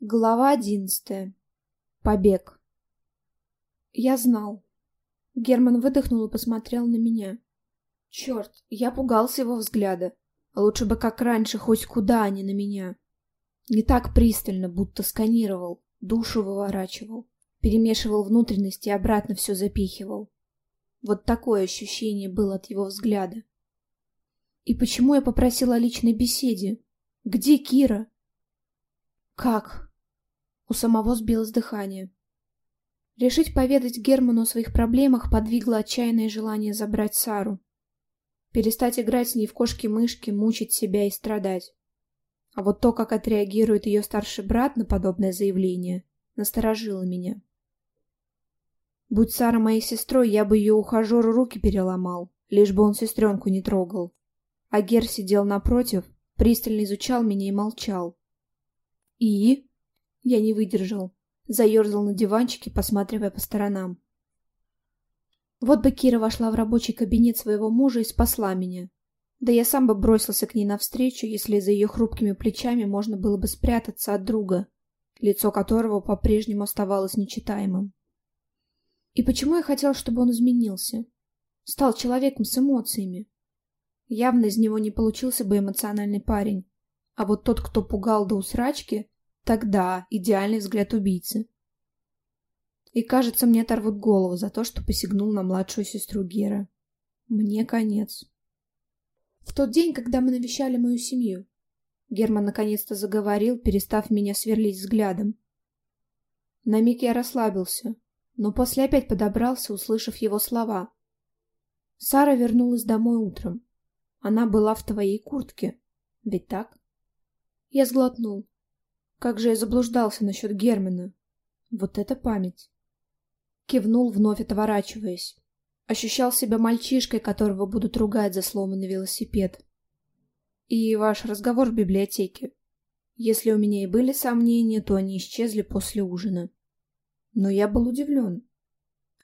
Глава одиннадцатая. Побег. Я знал. Герман выдохнул и посмотрел на меня. Черт, я пугался его взгляда. Лучше бы как раньше, хоть куда, а не на меня. Не так пристально, будто сканировал, душу выворачивал, перемешивал внутренности и обратно все запихивал. Вот такое ощущение было от его взгляда. И почему я попросила о личной беседе? Где Кира? Как? У самого сбилось дыхание. Решить поведать Герману о своих проблемах подвигло отчаянное желание забрать Сару. Перестать играть с ней в кошки-мышки, мучить себя и страдать. А вот то, как отреагирует ее старший брат на подобное заявление, насторожило меня. Будь Сара моей сестрой, я бы ее ухажеру руки переломал, лишь бы он сестренку не трогал. А Гер сидел напротив, пристально изучал меня и молчал. «И?» Я не выдержал. Заерзал на диванчике, посматривая по сторонам. Вот бы Кира вошла в рабочий кабинет своего мужа и спасла меня. Да я сам бы бросился к ней навстречу, если за ее хрупкими плечами можно было бы спрятаться от друга, лицо которого по-прежнему оставалось нечитаемым. И почему я хотел, чтобы он изменился? Стал человеком с эмоциями. Явно из него не получился бы эмоциональный парень. А вот тот, кто пугал до усрачки, Тогда идеальный взгляд убийцы. И, кажется, мне оторвут голову за то, что посягнул на младшую сестру Гера. Мне конец. В тот день, когда мы навещали мою семью, Герман наконец-то заговорил, перестав меня сверлить взглядом. На миг я расслабился, но после опять подобрался, услышав его слова. Сара вернулась домой утром. Она была в твоей куртке. Ведь так? Я сглотнул. Как же я заблуждался насчет Германа. Вот это память. Кивнул, вновь отворачиваясь. Ощущал себя мальчишкой, которого будут ругать за сломанный велосипед. И ваш разговор в библиотеке. Если у меня и были сомнения, то они исчезли после ужина. Но я был удивлен.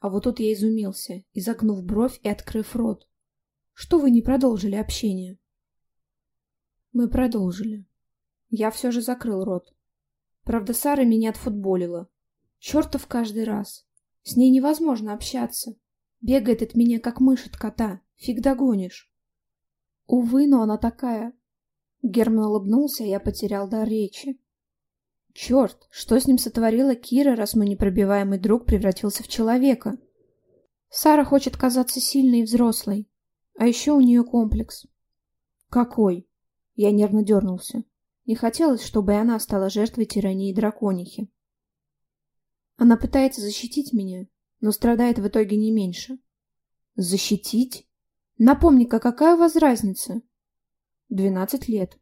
А вот тут я изумился, изогнув бровь и открыв рот. Что вы не продолжили общение? Мы продолжили. Я все же закрыл рот. Правда, Сара меня отфутболила. Чертов каждый раз. С ней невозможно общаться. Бегает от меня, как мышь от кота. Фиг догонишь. Увы, но она такая. Герман улыбнулся, а я потерял дар речи. Черт, что с ним сотворила Кира, раз мой непробиваемый друг превратился в человека? Сара хочет казаться сильной и взрослой. А еще у нее комплекс. Какой? Я нервно дернулся. Не хотелось, чтобы и она стала жертвой тирании драконихи. Она пытается защитить меня, но страдает в итоге не меньше. Защитить? Напомни-ка, какая у вас разница? Двенадцать лет.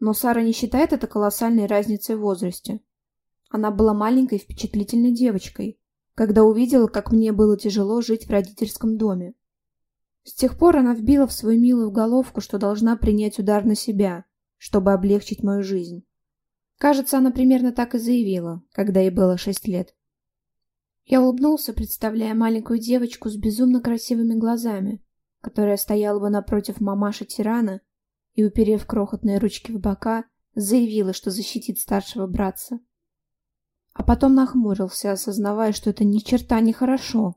Но Сара не считает это колоссальной разницей в возрасте. Она была маленькой впечатлительной девочкой, когда увидела, как мне было тяжело жить в родительском доме. С тех пор она вбила в свою милую головку, что должна принять удар на себя, чтобы облегчить мою жизнь. Кажется, она примерно так и заявила, когда ей было шесть лет. Я улыбнулся, представляя маленькую девочку с безумно красивыми глазами, которая стояла бы напротив мамаши-тирана и, уперев крохотные ручки в бока, заявила, что защитит старшего братца. А потом нахмурился, осознавая, что это ни черта не хорошо.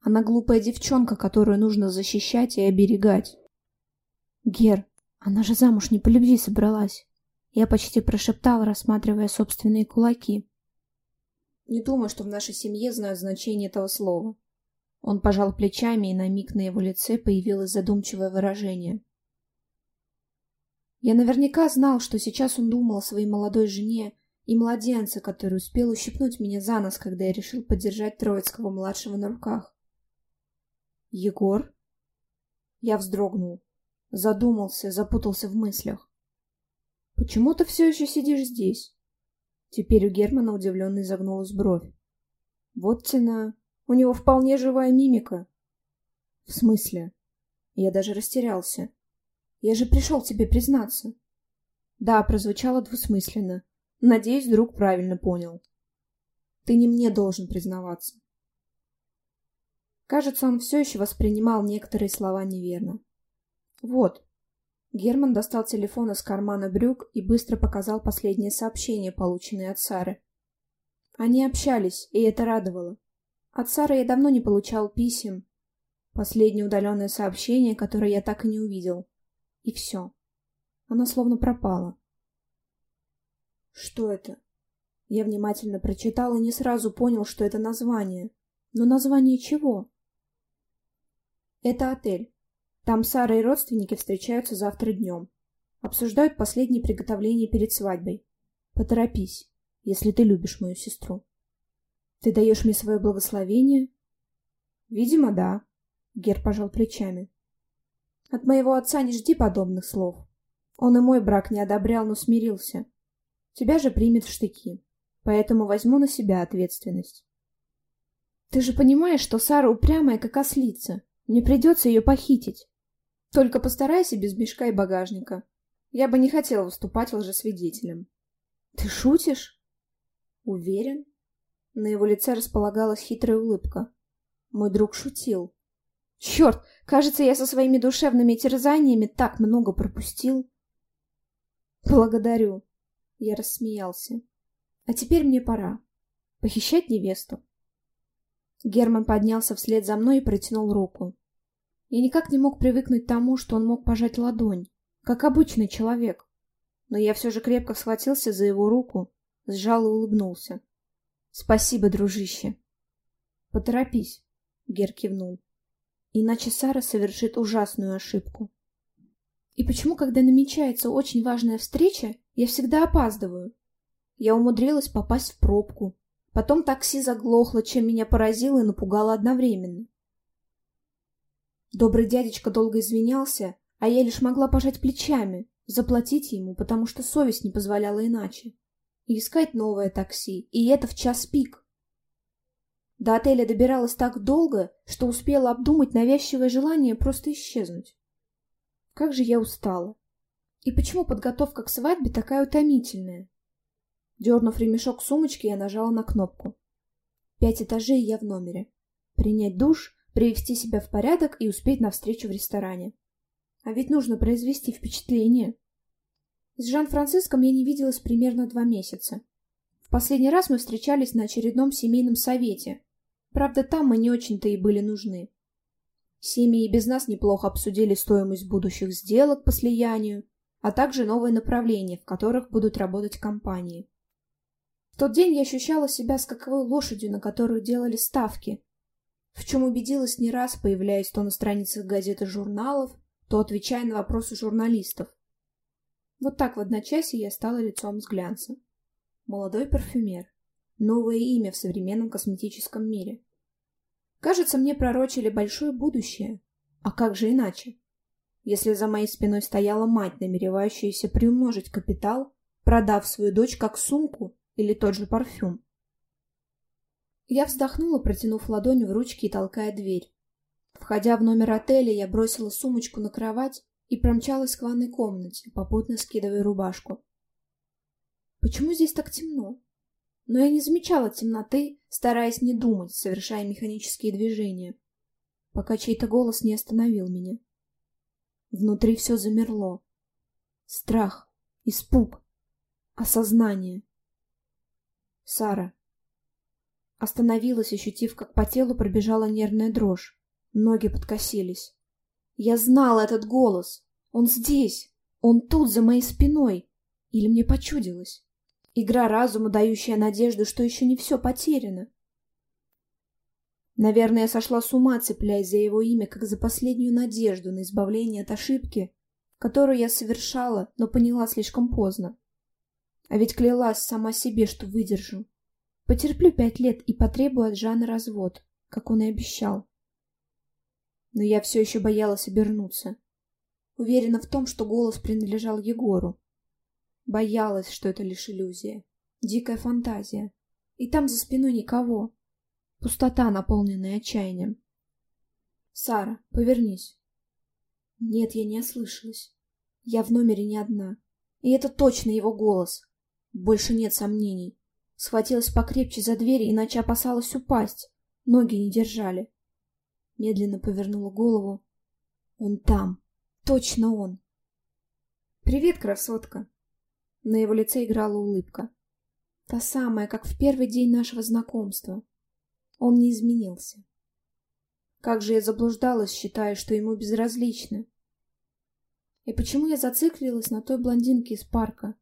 Она глупая девчонка, которую нужно защищать и оберегать. Гер, она же замуж не по любви собралась. Я почти прошептал, рассматривая собственные кулаки. Не думаю, что в нашей семье знают значение этого слова. Он пожал плечами, и на миг на его лице появилось задумчивое выражение. Я наверняка знал, что сейчас он думал о своей молодой жене и младенце, который успел ущипнуть меня за нос, когда я решил поддержать Троицкого-младшего на руках. «Егор?» Я вздрогнул. Задумался, запутался в мыслях. «Почему ты все еще сидишь здесь?» Теперь у Германа удивленно изогнулась бровь. «Вот тена. У него вполне живая мимика». «В смысле?» Я даже растерялся. «Я же пришел тебе признаться». Да, прозвучало двусмысленно. Надеюсь, друг правильно понял. «Ты не мне должен признаваться». Кажется, он все еще воспринимал некоторые слова неверно. Вот. Герман достал телефон из кармана брюк и быстро показал последнее сообщение, полученное от Сары. Они общались, и это радовало. От Сары я давно не получал писем. Последнее удаленное сообщение, которое я так и не увидел. И все. Она словно пропала. Что это? Я внимательно прочитал и не сразу понял, что это название. Но название чего? Это отель. Там Сара и родственники встречаются завтра днем. Обсуждают последние приготовления перед свадьбой. Поторопись, если ты любишь мою сестру. Ты даешь мне свое благословение? Видимо, да. Гер пожал плечами. От моего отца не жди подобных слов. Он и мой брак не одобрял, но смирился. Тебя же примет в штыки. Поэтому возьму на себя ответственность. Ты же понимаешь, что Сара упрямая, как ослица. Мне придется ее похитить. Только постарайся без мешка и багажника. Я бы не хотела выступать лжесвидетелем. Ты шутишь? Уверен? На его лице располагалась хитрая улыбка. Мой друг шутил. Черт, кажется, я со своими душевными терзаниями так много пропустил. Благодарю. Я рассмеялся. А теперь мне пора. Похищать невесту. Герман поднялся вслед за мной и протянул руку. Я никак не мог привыкнуть к тому, что он мог пожать ладонь, как обычный человек. Но я все же крепко схватился за его руку, сжал и улыбнулся. «Спасибо, дружище!» «Поторопись», — Гер кивнул. «Иначе Сара совершит ужасную ошибку». «И почему, когда намечается очень важная встреча, я всегда опаздываю?» Я умудрилась попасть в пробку. Потом такси заглохло, чем меня поразило и напугало одновременно. Добрый дядечка долго извинялся, а я лишь могла пожать плечами, заплатить ему, потому что совесть не позволяла иначе. И искать новое такси, и это в час пик. До отеля добиралась так долго, что успела обдумать навязчивое желание просто исчезнуть. Как же я устала. И почему подготовка к свадьбе такая утомительная? Дернув ремешок сумочки, я нажала на кнопку. Пять этажей я в номере. Принять душ, привести себя в порядок и успеть на встречу в ресторане. А ведь нужно произвести впечатление. С Жан-Франциском я не виделась примерно два месяца. В последний раз мы встречались на очередном семейном совете. Правда, там мы не очень-то и были нужны. Семьи и без нас неплохо обсудили стоимость будущих сделок по слиянию, а также новые направления, в которых будут работать компании. В тот день я ощущала себя скаковой лошадью, на которую делали ставки, в чем убедилась не раз, появляясь то на страницах газет и журналов, то отвечая на вопросы журналистов. Вот так в одночасье я стала лицом с глянца. Молодой парфюмер. Новое имя в современном косметическом мире. Кажется, мне пророчили большое будущее. А как же иначе? Если за моей спиной стояла мать, намеревающаяся приумножить капитал, продав свою дочь как сумку или тот же парфюм. Я вздохнула, протянув ладонь в ручки и толкая дверь. Входя в номер отеля, я бросила сумочку на кровать и промчалась к ванной комнате, попутно скидывая рубашку. Почему здесь так темно? Но я не замечала темноты, стараясь не думать, совершая механические движения, пока чей-то голос не остановил меня. Внутри все замерло. Страх, испуг, осознание. Сара. Остановилась, ощутив, как по телу пробежала нервная дрожь. Ноги подкосились. Я знал этот голос. Он здесь. Он тут, за моей спиной. Или мне почудилось? Игра разума, дающая надежду, что еще не все потеряно. Наверное, я сошла с ума, цепляясь за его имя, как за последнюю надежду на избавление от ошибки, которую я совершала, но поняла слишком поздно. А ведь клялась сама себе, что выдержу. Потерплю пять лет и потребую от Жана развод, как он и обещал. Но я все еще боялась обернуться. Уверена в том, что голос принадлежал Егору. Боялась, что это лишь иллюзия, дикая фантазия. И там за спиной никого. Пустота, наполненная отчаянием. «Сара, повернись». Нет, я не ослышалась. Я в номере не одна. И это точно его голос. Больше нет сомнений. Схватилась покрепче за дверь, иначе опасалась упасть. Ноги не держали. Медленно повернула голову. Он там. Точно он. «Привет, красотка!» На его лице играла улыбка. Та самая, как в первый день нашего знакомства. Он не изменился. Как же я заблуждалась, считая, что ему безразлично. И почему я зациклилась на той блондинке из парка?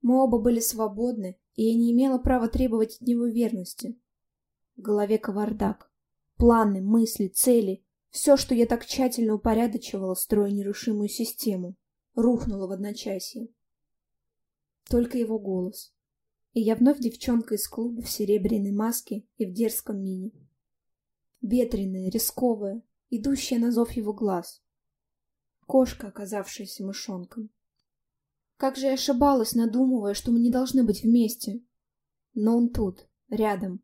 Мы оба были свободны, и я не имела права требовать от него верности. В голове кавардак. Планы, мысли, цели — все, что я так тщательно упорядочивала, строя нерушимую систему, рухнуло в одночасье. Только его голос. И я вновь девчонка из клуба в серебряной маске и в дерзком мини. Ветреная, рисковая, идущая на зов его глаз. Кошка, оказавшаяся мышонком. Как же я ошибалась, надумывая, что мы не должны быть вместе. Но он тут, рядом.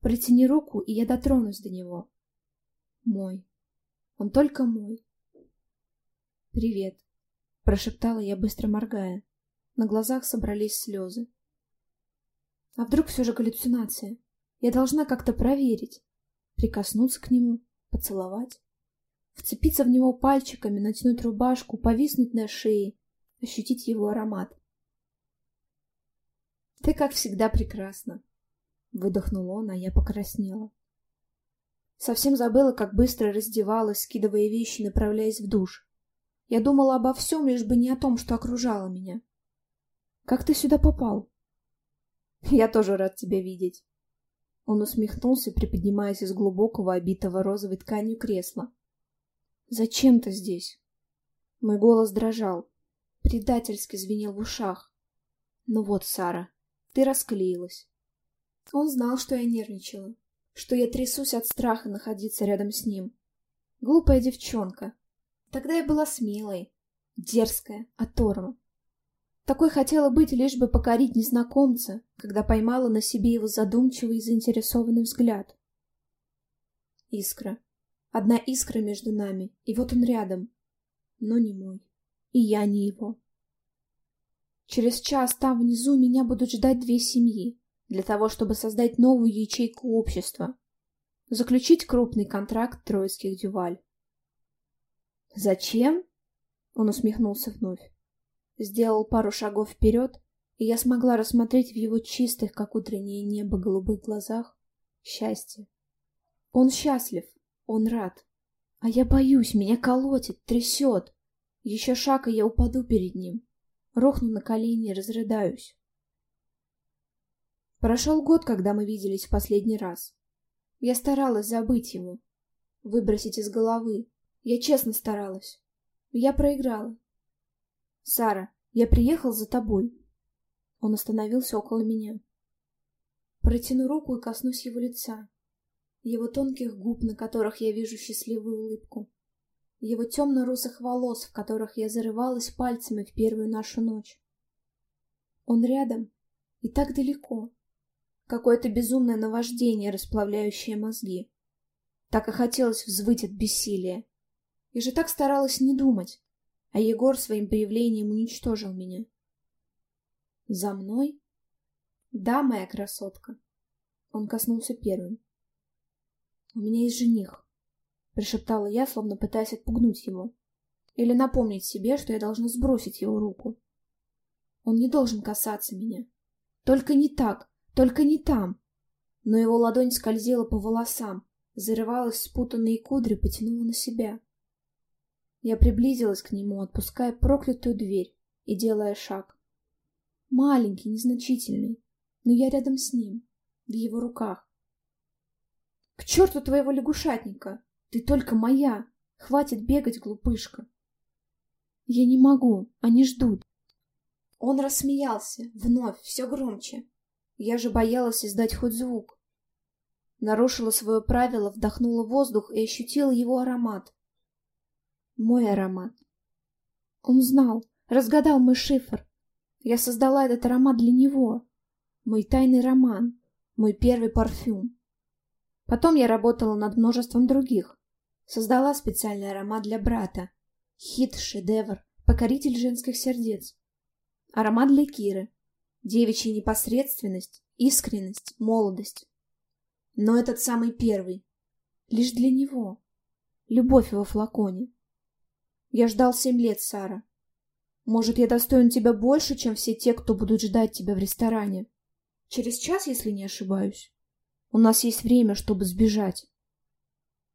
Протяни руку, и я дотронусь до него. Мой. Он только мой. «Привет», — прошептала я, быстро моргая. На глазах собрались слезы. А вдруг все же галлюцинация? Я должна как-то проверить. Прикоснуться к нему, поцеловать. Вцепиться в него пальчиками, натянуть рубашку, повиснуть на шее, ощутить его аромат. «Ты, как всегда, прекрасна», — выдохнул он, а я покраснела. Совсем забыла, как быстро раздевалась, скидывая вещи, направляясь в душ. Я думала обо всем, лишь бы не о том, что окружало меня. «Как ты сюда попал?» «Я тоже рад тебя видеть». Он усмехнулся, приподнимаясь из глубокого, обитого розовой тканью кресла. «Зачем ты здесь?» Мой голос дрожал, предательски звенел в ушах. «Ну вот, Сара, ты расклеилась». Он знал, что я нервничала, что я трясусь от страха находиться рядом с ним. Глупая девчонка. Тогда я была смелой, дерзкая, оторва. Такой хотела быть, лишь бы покорить незнакомца, когда поймала на себе его задумчивый и заинтересованный взгляд. Искра. Одна искра между нами, и вот он рядом. Но не мой. И я не его. Через час там внизу меня будут ждать две семьи, для того, чтобы создать новую ячейку общества. Заключить крупный контракт троицких дюваль. «Зачем?» — он усмехнулся вновь сделал пару шагов вперед, и я смогла рассмотреть в его чистых, как утреннее небо, голубых глазах счастье. Он счастлив, он рад. А я боюсь, меня колотит, трясет. Еще шаг, и я упаду перед ним. Рохну на колени и разрыдаюсь. Прошел год, когда мы виделись в последний раз. Я старалась забыть его, выбросить из головы. Я честно старалась. Я проиграла. «Сара, я приехал за тобой». Он остановился около меня. Протяну руку и коснусь его лица, его тонких губ, на которых я вижу счастливую улыбку, его темно-русых волос, в которых я зарывалась пальцами в первую нашу ночь. Он рядом и так далеко. Какое-то безумное наваждение, расплавляющее мозги. Так и хотелось взвыть от бессилия. И же так старалась не думать, а Егор своим появлением уничтожил меня. За мной? Да, моя красотка. Он коснулся первым. У меня есть жених, прошептала я, словно пытаясь отпугнуть его. Или напомнить себе, что я должна сбросить его руку. Он не должен касаться меня. Только не так, только не там. Но его ладонь скользила по волосам, зарывалась в спутанные кудри, потянула на себя. Я приблизилась к нему, отпуская проклятую дверь и делая шаг. Маленький, незначительный, но я рядом с ним, в его руках. К черту твоего лягушатника! Ты только моя! Хватит бегать, глупышка! Я не могу, они ждут. Он рассмеялся, вновь, все громче. Я же боялась издать хоть звук. Нарушила свое правило, вдохнула воздух и ощутила его аромат. Мой аромат. Он знал, разгадал мой шифр. Я создала этот аромат для него. Мой тайный роман, мой первый парфюм. Потом я работала над множеством других. Создала специальный аромат для брата. Хит, шедевр, покоритель женских сердец. Аромат для Киры. Девичья непосредственность, искренность, молодость. Но этот самый первый. Лишь для него. Любовь во флаконе. Я ждал семь лет, Сара. Может, я достоин тебя больше, чем все те, кто будут ждать тебя в ресторане. Через час, если не ошибаюсь. У нас есть время, чтобы сбежать.